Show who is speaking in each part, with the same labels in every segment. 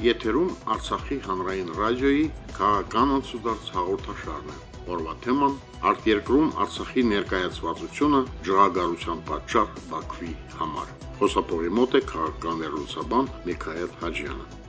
Speaker 1: Եթերում Արցախի հանրային ռադիոյի քաղաքական անցուդարձ հաղորդաշարն է։ Օրվա թեման՝ արտերկրում Արցախի ներկայացվածությունը ջրագարության պատճառ Բաքվի համար։ Խոսափողի մոտ է քաղաքական վերլուծաբան Միքայել Հաջյանը։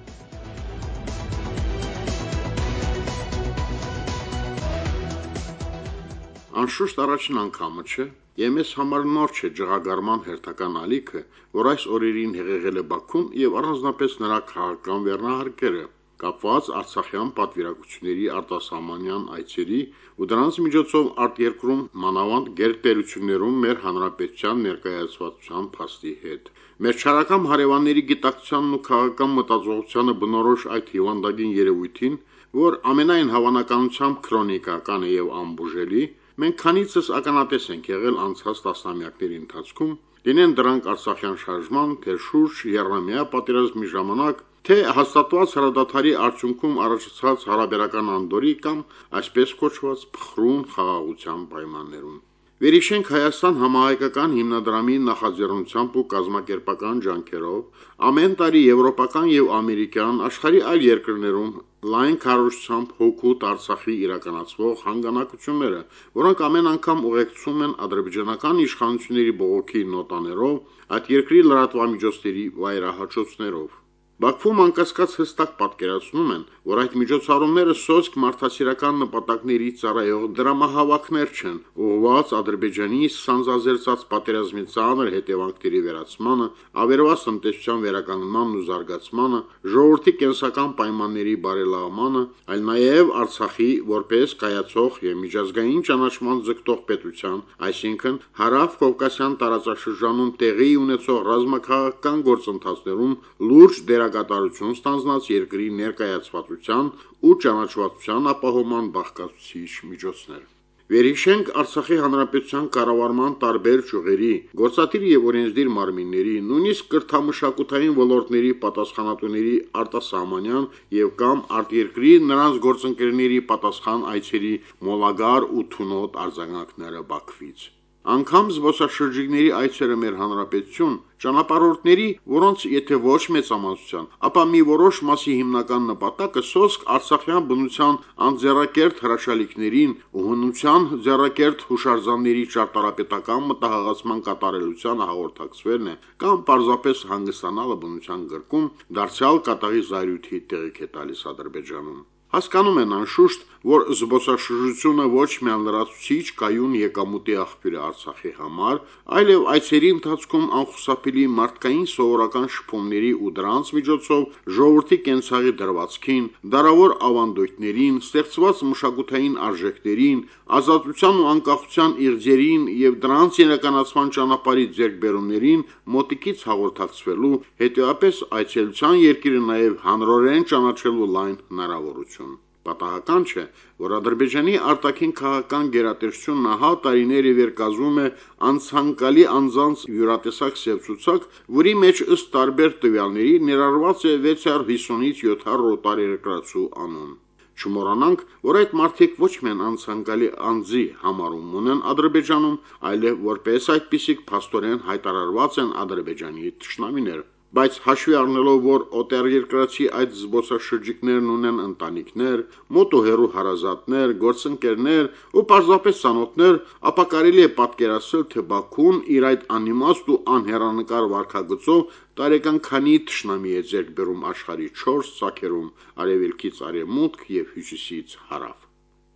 Speaker 1: Անշուշտ առաջին անգամը չէ, եւ մեզ համար նոր չէ ջղագարման հերթական ալիքը, որ այս օրերին հեղեղել է Բաքուն եւ առանձնապես նրա քաղաքական վերնահարկերը, կապված Արցախյան պատվիրակությունների արտասահմանյան այցերի ու դրանց միջոցով արտերկրում մանավանդ գերտերություններում մեր հանրապետության ներկայացվածության փաստի հետ։ Մեր չարական հարևանների գիտակցությանն ու քաղաքական մտածողությանը բնորոշ այդ հիվանդագին երևույթին, որ ամենայն հավանականությամբ քրոնիկական է եւ անբուժելի, մենք քանիցս ականատես ենք եղել անցած տասնամյակների ընթացքում, լինեն դրանք Արցախյան շարժման, թե շուրջ երամյա պատերազմի ժամանակ, թե հաստատված հրադադարի արդյունքում առաջացած հարաբերական անդորի կամ այսպես կոչված փխրուն խաղաղության պայմաններում։ Վերիշենք Հայաստան համահայկական հիմնադրամի նախաձեռնությամբ ու կազմակերպական ջանքերով ամեն տարի եվրոպական եւ ամերիկյան աշխարհի այլ երկրներում լայն քարոշչությամբ հոգուտ Արցախի իրականացվող հանգանակությունները, որոնք ամեն անգամ ուղեկցում են ադրբեջանական իշխանությունների բողոքի նոտաներով, այդ երկրի լրատվամիջոցների վայրահաչոցներով։ Բաքվում անկասկած հստակ պատկերացնում են, որ այդ միջոցառումները սոսկ մարդասիրական նպատակների ծառայող դրամահավաքներ չեն, ուղղված Ադրբեջանի սանձազերծած պատերազմի ծանր հետևանքների վերացմանը, ավերված տնտեսության վերականգնմանն ու զարգացմանը, ժողովրդի կենսական պայմանների բարելավմանը, այլ նաև Արցախի որպես կայացող եւ միջազգային ճանաչման ձգտող պետության, այսինքն Հարավ-Կովկասյան տարածաշրջանում տեղի ունեցող ռազմաքաղաքական գործընթացներում լուրջ դերակատարություն ստանձնած երկրի ներկայացվածության ու ճանաչվածության ապահովման բաղկացուցիչ միջոցներ։ Վերհիշենք Արցախի հանրապետության կառավարման տարբեր ճյուղերի, գործադիր եւ օրենսդիր մարմինների, նույնիսկ կրթամշակութային ոլորտների պատասխանատուների արտասահմանյան եւ կամ արտերկրի նրանց գործընկերների պատասխան այցերի մոլագար ու թունոտ արձագանքները Բաքվից։ Անգամ զբոսաշրջիկների այցերը մեր հանրապետություն, ճանապարհորդների, որոնց եթե ոչ մեծամասնության, ապա մի որոշ մասի հիմնական նպատակը սոսկ արցախյան բնության անձեռակերտ հրաշալիքներին ու հնության ձեռակերտ հուշարձանների ճարտարապետական մտահղացման կատարելությանը հաղորդակցվելն է կամ պարզապես հանգստանալը բնության գրկում, դարձյալ կատաղի զայրույթի տեղիք է տալիս Ադրբեջանում։ Հասկանում են անշուշտ, որ զբոսաշրջությունը ոչ միայն լրացուցիչ կայուն եկամուտի աղբյուր է Արցախի համար, այլև այցերի ընթացքում անխուսափելի մարդկային սովորական շփումների ու դրանց միջոցով ժողովրդի կենցաղի դրվածքին, դարավոր ավանդույթներին, ստեղծված մշակութային արժեքներին, ազատության ու անկախության իղձերին եւ դրանց իրականացման ճանապարհի ձեռքբերումներին մոտիկից հաղորդակցվելու, հետեւաբար այցելության երկիրը նաեւ հանրորեն ճանաչելու լայն հնարավորություն։ Պատահական չէ, որ Ադրբեջանի արտաքին քաղաքական գերատեսչությունն ահա տարիներ ի վեր կազմում է անցանկալի անձանց յուրատեսակ սև ցուցակ, որի մեջ ըստ տարբեր տվյալների ներառված է 650-ից 700 օտարերկրացու անուն։ Չմոռանանք, որ այդ մարդիկ ոչ միայն անցանկալի անձի համարում ունեն Ադրբեջանում, այլև որպես այդպիսիք փաստորեն հայտարարված են Ադրբեջանի թշնամիներ բայց հաշվի առնելով, որ օտարերկրացի այդ զբոսաշրջիկներն ունեն ընտանիքներ, մոտ ու հեռու հարազատներ, գործընկերներ ու պարզապես ծանոթներ, ապա կարելի է պատկերացնել, թե Բաքուն իր այդ անիմաստ ու անհեռանկար վարքագծով տարեկան քանի թշնամի է ձեռք բերում աշխարհի 4 ծագերում՝ արևելքից արևմուտք եւ հյուսիսից հարավ։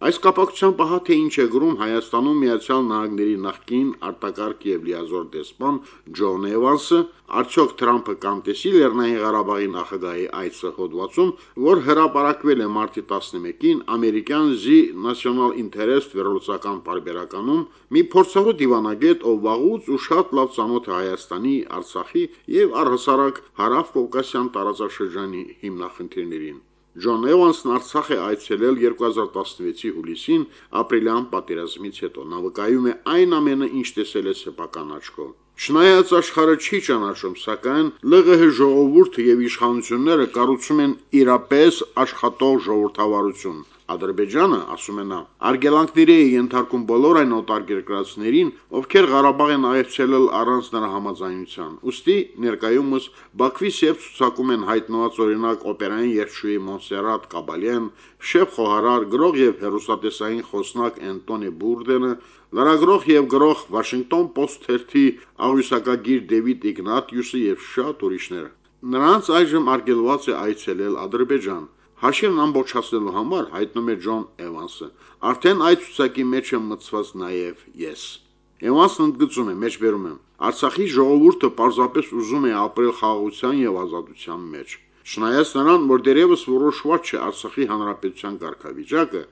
Speaker 1: Այս կապակցությամբ ահա թե ինչ է գրում Հայաստանում Միացյալ Նահանգների նախկին արտակարգ եւ լիազոր դեսպան Ջոն Էվանսը, արդյոք Թրամփը կանտեսի Լեռնային Ղարաբաղի նախագահի այցը հոդվածում, որ հրապարակվել է մարտի 11-ին ամերիկյան The National Interest վերլուծական պարբերականում, մի փորձառու դիվանագետ, ով վաղուց ու շատ լավ ծանոթ է Հայաստանի, Արցախի եւ առհասարակ Հարավ-Կովկասյան տարածաշրջանի հիմնախնդիրներին։ Ջոն Էվանսն Արցախ է այցելել 2016-ի հուլիսին ապրիլյան պատերազմից հետո։ Նա վկայում է այն ամենը, ինչ տեսել է սեփական աչքով։ Չնայած աշխարհը չի ճանաչում, սակայն ԼՂՀ ժողովուրդը եւ իշխանությունները կառուցում են իրապես աշխատող ժողովրդավարություն, Ադրբեջանը, ասում է նա, արգելանքների է ենթարկում բոլոր այն օտարերկրացիներին, ովքեր Ղարաբաղ են այցելել առանց նրա համաձայնության։ Ոստի ներկայումս Բաքվի սև ցուցակում են հայտնված օրինակ օպերային երգչուհի Մոնսերատ Կաբալյան, շեֆ խոհարար, գրող եւ հերոստատեսային խոսնակ Անտոնի Բուրդենը, լրագրող եւ գրող Վաշինգտոն Post թերթի աղյուսակագիր Դեվիդ Իգնատիուսը եւ շատ ուրիշներ։ Նրանց այժմ արգելված է այցելել Ադրբեջան։ Հաշիվն ամբողջացնելու համար հայտնում է Ջոն Էվանսը։ Արդեն այդ ցուցակի մեջ եմ մտցված նաև ես։ Էվանսն ընդգծում է, մեջբերում եմ. Արցախի ժողովուրդը պարզապես ուզում է ապրել խաղաղության եւ ազատության մեջ։ Չնայած նրան, որ դերևս որոշված չէ Արցախի հանրապետության կարգավիճակը,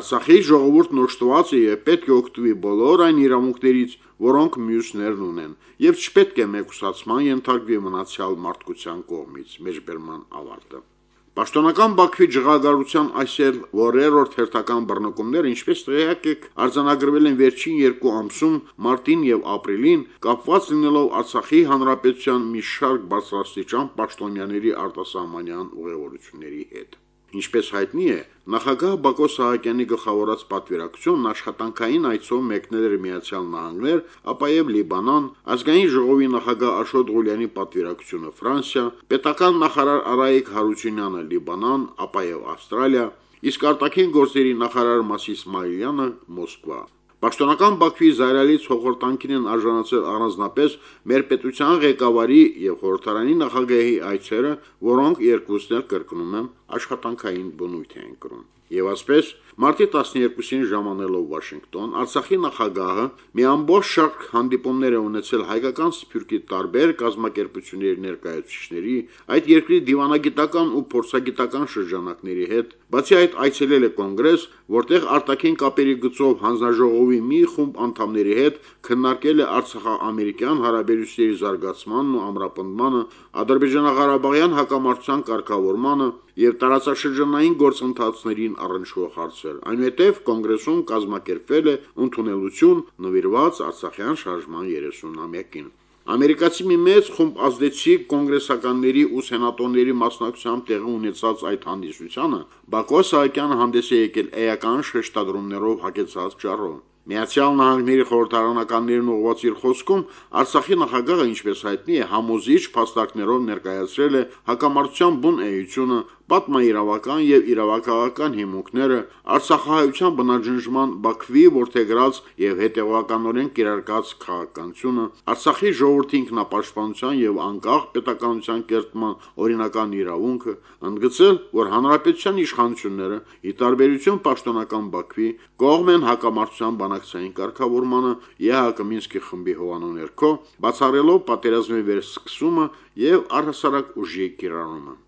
Speaker 1: Արցախի ժողովուրդն օժտված է եւ պետք է օգտվի բոլոր այն իրավունքներից, որոնք մյուսներն ունեն, եւ չպետք է մեկուսացման ենթարկվի մնացյալ մարդկության կողմից։ Մեջբերման ավարտը։ Պաշտոնական Բաքվի ջղագարության այսել որերորդ հերթական բռնկումները, ինչպես տեղյակ եք, արձանագրվել են վերջին երկու ամսում մարտին եւ ապրիլին, կապված լինելով Արցախի հանրապետության մի շարք բարձրաստիճան պաշտոնյաների արտասահմանյան ուղևորությունների հետ։ Ինչպես հայտնի է, նախագահ Բակո Սահակյանի գլխավորած պատվիրակությունն աշխատանքային այցով մեկնել էր Միացյալ Նահանգներ, ապա եւ Լիբանան, ազգային ժողովի նախագահ Աշոտ Ղուլյանի պատվիրակությունը Ֆրանսիա, պետական նախարար Արայիկ Հարությունյանը Լիբանան, ապա եւ Ավստրալիա, իսկ արտաքին գործերի նախարար Մասիս Մայլյանը Մոսկվա։ Պաշտոնական Բաքվի զայրալից հողորտանքին են արժանացել առանձնապես մեր պետության ղեկավարի եւ խորհրդարանի նախագահի այցերը, որոնք երկուսն էլ կրկնում եմ աշխատանքային բնույթ են կրում։ Եվ ասպես մարտի 12-ին ժամանելով Վաշինգտոն Արցախի նախագահը մի ամբողջ շարք հանդիպումներ է ունեցել հայկական սփյուռքի տարբեր կազմակերպությունների ներկայացուցիչների, այդ երկրի դիվանագիտական ու փորձագիտական շրջանակների հետ, բացի այդ այցելել է կոնգրես, որտեղ արտաքին կապերի գծով հանձնաժողովի մի խումբ անդամների հետ քննարկել է Արցախա-ամերիկյան հարաբերությունների զարգացմանն ու ամրապնդմանը, Ադրբեջանա-Ղարաբաղյան հակամարտության կարգավորմանը եւ տարածաշրջանային գործընթացներին առնչվող հարցեր։ Այնուհետև կոնգրեսում կազմակերպվել է ընդունելություն նվիրված Արցախյան շարժման 30-ամյակին։ Ամերիկացի մի մեծ խումբ ազդեցիկ կոնգրեսականների ու սենատորների մասնակցությամբ տեղի ունեցած այդ հանդիսությանը Բակո Սահակյանը հանդես է եկել էական շեշտադրումներով հագեցած ճառով։ Միացյալ Նահանգների խորհրդարանականներն ուղղված իր խոսքում Արցախի նախագահը, ինչպես հայտնի է, համոզիչ փաստարկներով ներկայացրել է հակամարտության բուն էությունը, պատմաիրավական եւ իրավաքաղաքական հիմունքները, Արցախահայության բնաջնջման Բաքվի ворթեգրած եւ հետեւականորեն կիրարկած քաղաքականությունը, Արցախի ժողովրդի ինքնապաշտպանության եւ անկախ պետականության կերտման օրինական իրավունքը, ընդգծել, որ հանրապետության իշխանությունները, ի տարբերություն պաշտոնական Բաքվի, կողմ են հակամարտության բանակցային կարգավորմանը ԵՀԿ Մինսկի խմբի հովանու ներքո, բացառելով պատերազմի վերսկսումը եւ առհասարակ ուժի կիրառումը։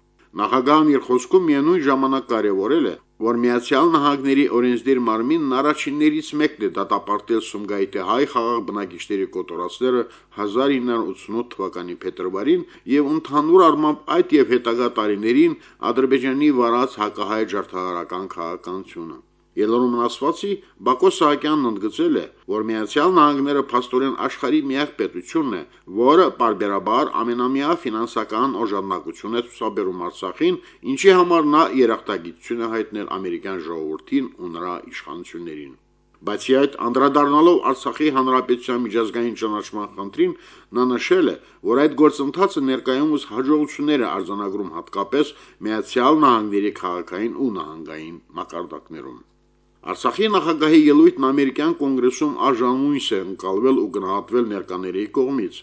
Speaker 1: Նախագահն իր խոսքում միևնույն ժամանակ կարևորել է, որ Միացյալ Նահանգների օրենսդիր մարմինն առաջիններից մեկն է դատապարտել Սումգայիթի հայ խաղաղ բնակիչների կոտորածները 1988 թվականի փետրվարին եւ ընդհանուր առմամբ այդ եւ հետագա տարիներին Ադրբեջանի վարած հակահայ ջարդահարական քաղաքականությունը։ Ելորում ասվածի Բակո Սահակյանն ընդգծել է, որ Միացյալ Նահանգները փաստորեն աշխարհի միակ պետությունն է, որը parberabar ամենամյա ֆինանսական օժանդակություն է ցուցաբերում Արցախին, ինչի համար նա երախտագիտություն է հայտնել ամերիկյան ժողովրդին ու նրա իշխանություններին։ Բացի այդ, անդրադառնալով Արցախի հանրապետության միջազգային ճանաչման խնդրին, նա նշել է, որ այդ գործընթացը ներկայումս հաջողություններ է արձանագրում հատկապես Միացյալ Նահանգների քաղաքային ու նահանգային մակարդակներում։ Արցախի նախագահի ելույթն ամերիկյան կոնգրեսում արժանույս է ընկալվել ու գնահատվել ներկաների կողմից։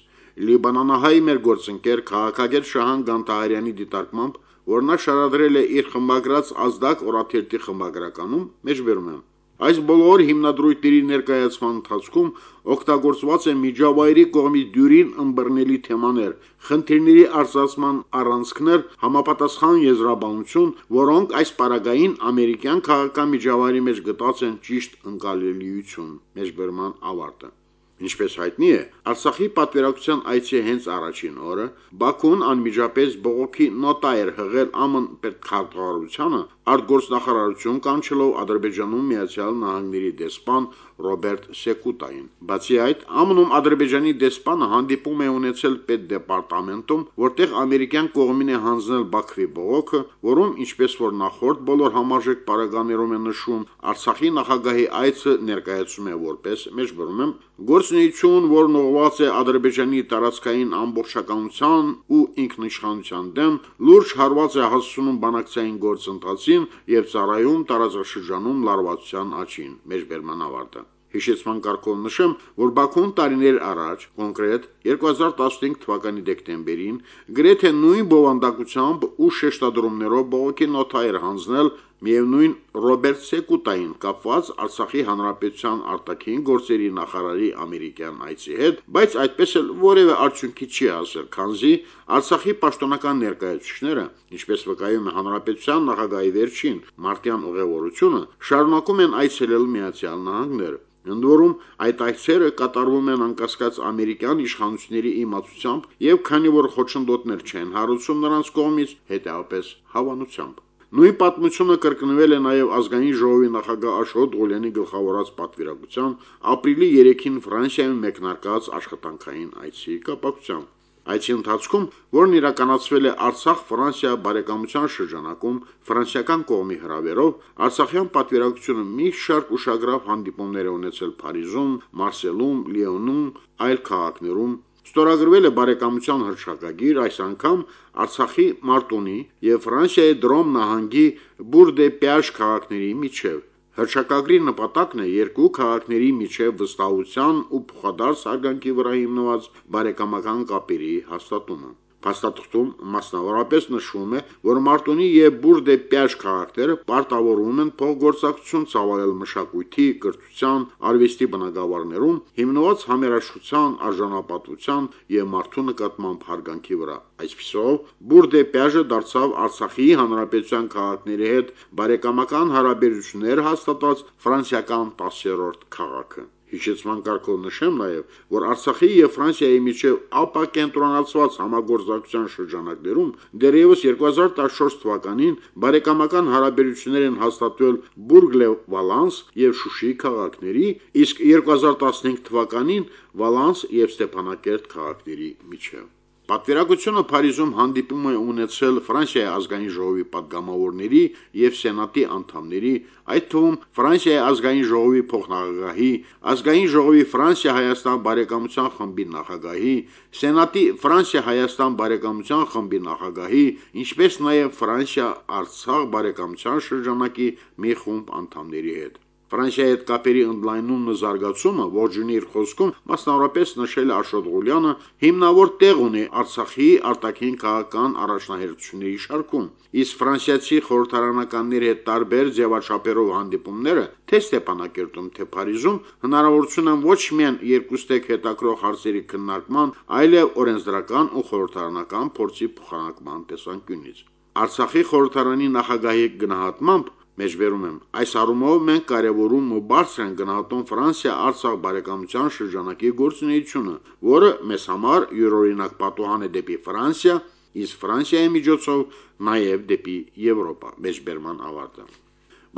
Speaker 1: Լիբանանահայ մեր գործընկեր քաղաքագետ Շահան Գանտահարյանի դիտարկմամբ, որ նա շարադրել է իր խմբագրած ազդակ օրաթերթի խմբագրականում, մեջբերում եմ Այս բոլոր հիմնադրույթների ներկայացման ընթացքում օգտագործված են միջավայրի կողմից դյուրին ըմբռնելի թեմաներ, խնդիրների արձածման առանցքներ, համապատասխան եզրաբանություն, որոնք այս պարագային ամերիկյան քաղաքական միջավայրի մեջ գտած են ճիշտ ընկալելիություն։ Մեջբերման ավարտը։ Ինչպես հայտնի է, Արցախի պատվիրակության այցի հենց առաջին օրը Բաքուն անմիջապես բողոքի նոտա էր հղել ԱՄՆ պետքարտուղարությանը արտգործնախարարություն կանչելով Ադրբեջանում Միացյալ Նահանգների դեսպան Ռոբերտ Սեկուտային։ Բացի այդ, ԱՄՆ-ում Ադրբեջանի դեսպանը հանդիպում է ունեցել պետդեպարտամենտում, որտեղ ամերիկյան կողմին է հանձնել Բաքվի բողոքը, որում, ինչպես որ նախորդ բոլոր համարժեք պարագաներում է նշում, Արցախի նախագահի այցը ներկայացում է որպես մեջբերում եմ գործունեություն, որն ուղղված է Ադրբեջանի տարածքային ամբողջականության ու ինքնիշխանության դեմ, լուրջ հարված է հասցնում բանակցային գործընթացին եւ ծառայում տարածաշրջանում լարվածության աճին։ Մեջբերման ավարտը Հիշեցման կարգով նշեմ, որ Բաքուն տարիներ առաջ, կոնկրետ 2015 թվականի դեկտեմբերին, գրեթե նույն բովանդակությամբ ու շեշտադրումներով բողոքի նոթա էր հանձնել միևնույն Ռոբերտ Սեկուտային կապված Արցախի հանրապետության արտաքին գործերի նախարարի ամերիկյան այցի հետ, բայց այդպես էլ որևէ արդյունքի չի հասել, քանզի Արցախի պաշտոնական ներկայացուցիչները, ինչպես վկայում է հանրապետության նախագահի վերջին մարտյան ուղևորությունը, շարունակում են այցելել Միացյալ Նահանգներ։ Ընդ որում այդ այցերը կատարվում են անկասկած ամերիկյան իշխանությունների իմացությամբ եւ քանի որ խոչընդոտներ չեն հարուցում նրանց կողմից, հետեւապես հավանությամբ։ Նույն պատմությունը կրկնվել է նաև ազգային ժողովի նախագահ Աշոտ Ղուլյանի գլխավորած պատվիրակության ապրիլի 3-ին Ֆրանսիայում մեկնարկած աշխատանքային այցի կապակցությամբ։ Այցի ընթացքում, որն իրականացվել է Արցախ-Ֆրանսիա բարեկամության շրջանակում ֆրանսիական կողմի հրավերով, Արցախյան պատվիրակությունը մի շարք ուշագրավ հանդիպումներ է ունեցել Փարիզում, Մարսելում, Լիոնում, այլ քաղաքներում, Ստորագրվել է բարեկամության հրճակագիր, այս անգամ Արցախի Մարտունի եւ Ֆրանսիայի Դրոմ նահանգի Բուրդե-Պյաշ քաղաքների միջև։ Հրճակագրի նպատակն է երկու քաղաքների միջև վստահության ու փոխադարձ հարգանքի վրա հիմնված բարեկամական կապերի հաստատումը։ Փաստաթղթում մասնավորապես նշվում է, որ Մարտունի եւ Բուրդե-Պյաշ քաղաքները պարտավորվում են փոխգործակցություն ծավալել մշակույթի, կրթության, արվեստի բնագավառներում, հիմնված համերաշխության, արժանապատվության եւ մարդու նկատմամբ հարգանքի վրա։ Այսպիսով, Բուրդե-Պյաժը դարձավ Արցախի հանրապետության քաղաքների հետ բարեկամական հարաբերություններ հաստատած ֆրանսիական 10-րդ քաղաքը։ Հիշեցման կարգով նշեմ նաև, որ Արցախի եւ Ֆրանսիայի միջև ապակենտրոնացված համագործակցության շրջանակներում դեռևս 2014 թվականին բարեկամական հարաբերություններ են հաստատվել Բուրգ-լե-Վալանս եւ Շուշի քաղաքների, իսկ 2015 թվականին Վալանս եւ Ստեփանակերտ քաղաքների միջև։ Պատվիրակությունը Փարիզում հանդիպում է ունեցել Ֆրանսիայի ազգային ժողովի падգամավորների եւ սենատի անդամների, այդ թվում Ֆրանսիայի ազգային ժողովի փոխնախագահի, ազգային ժողովի Ֆրանսիա-Հայաստան բարեկամության խմբի նախագահի, սենատի Ֆրանսիա-Հայաստան բարեկամության խմբի նախագահի, ինչպես նաեւ Ֆրանսիա-Արցախ բարեկամության շրջանակի մի խումբ անդամների հետ։ Ֆրանսիայի հետ կապերի ընդլայնումն ու զարգացումը Որջինի իր խոսքում մասնավորապես նշել է Աշոտ Ղուլյանը, հիմնավոր տեղ ունի Արցախի արտաքին քաղաքական առաջնահերթությունների շարքում, իսկ ֆրանսիացի խորհրդարանականների հետ տարբեր ձևաչափերով հանդիպումները թե Ստեփանակերտում, թե Փարիզում հնարավորություն են ոչ միայն երկուստեք հետաքրող հարցերի քննարկման, այլև օրենսդրական ու խորհրդարանական փորձի փոխանակման տեսանկյունից։ Արցախի խորհրդարանի նախագահի գնահատմամբ Մեջբերում եմ, այս առումով մենք կարևորում ու բարձր են գնահատում Ֆրանսիա-Արցախ բարեկամության շրջանակի գործունեությունը, որը մեզ համար յուրօրինակ պատուհան է դեպի Ֆրանսիա, իսկ Ֆրանսիայի միջոցով նաև դեպի Եվրոպա։ Մեջբերման ավարտը։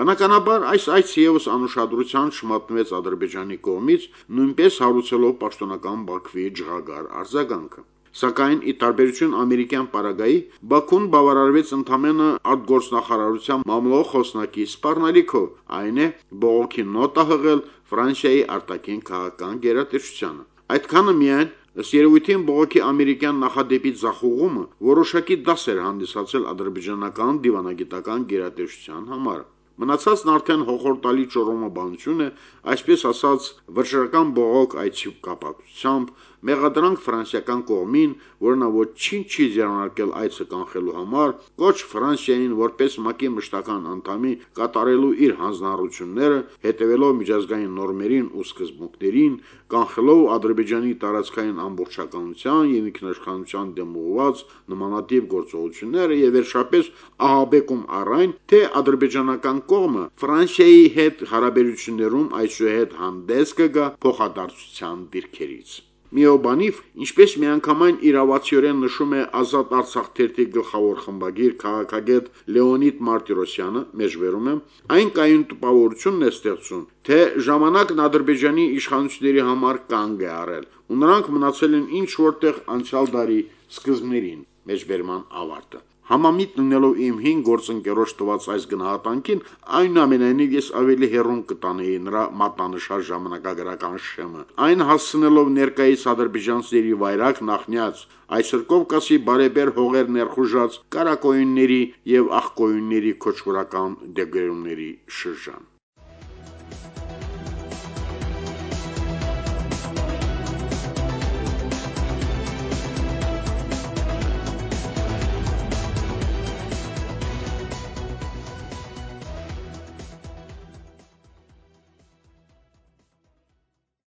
Speaker 1: Բնականաբար այս այցը եւս անուշադրության չմատնվեց Ադրբեջանի կողմից, նույնպես հարուցելով պաշտոնական Բաքվի ջղագար արձագանքը։ Սակայն ի տարբերություն ամերիկյան պարագայի, Բաքուն բավարարվեց ընդամենը արտգործնախարարության մամլոյ խոսնակի սպառնալիքով, այն է բողոքի նոտա հղել Ֆրանսիայի արտաքին քաղաքական գերատեսչությանը։ Այդքանը միայն ըստ երևույթին բողոքի ամերիկյան նախադեպի ձախողումը որոշակի դաս էր հանդիսացել ադրբեջանական դիվանագիտական գերատեսչության համար։ Մնացածն արդեն հոխորտալի ճորոմաբանություն է, այսպես ասած, վճռական բողոք այցի կապակցությամբ մեղադրանք ֆրանսիական կողմին, որ նա ոչինչ չի ձեռնարկել այցը կանխելու համար, կոչ Ֆրանսիային որպես ՄԱԿ-ի մշտական անդամի կատարելու իր հանձնառությունները, հետևելով միջազգային նորմերին ու սկզբունքներին, կանխելով Ադրբեջանի տարածքային ամբողջականության եւ ինքնիշխանության դեմ ուղղված նմանատիպ գործողությունները եւ վերջապես ահաբեկում առ այն, թե ադրբեջանական կողմը Ֆրանսիայի հետ հարաբերություններում այսուհետ հանդես կգա փոխադարձության դիրքերից։ Միոբանիվ, ինչպես միանգամայն իրավացիորեն նշում է Ազատ Արցախ թերթի գլխավոր խմբագիր քաղաքագետ Լեոնիդ Մարտիրոսյանը, մեջբերում եմ, այն կայուն տպավորությունն է ստեղծում, թե ժամանակն Ադրբեջանի իշխանությունների համար կանգ է առել, ու նրանք մնացել են ինչ որտեղ անցյալ դարի սկզբներին։ Մեջբերման ավարտը Համամիտ լինելով իմ 5 գործընկերոջ տված այս գնահատանքին, այնուամենայնիվ ես ավելի հեռուն կտանեի նրա մատնանշած ժամանակագրական շեմը, այն հասցնելով ներկայիս ադրբեջանցիների վայրակ նախնյաց այսօր Կովկասի բարեբեր հողեր ներխուժած կարակոյունների եւ աղկոյունների քոչվորական դեպքերումների շրջան։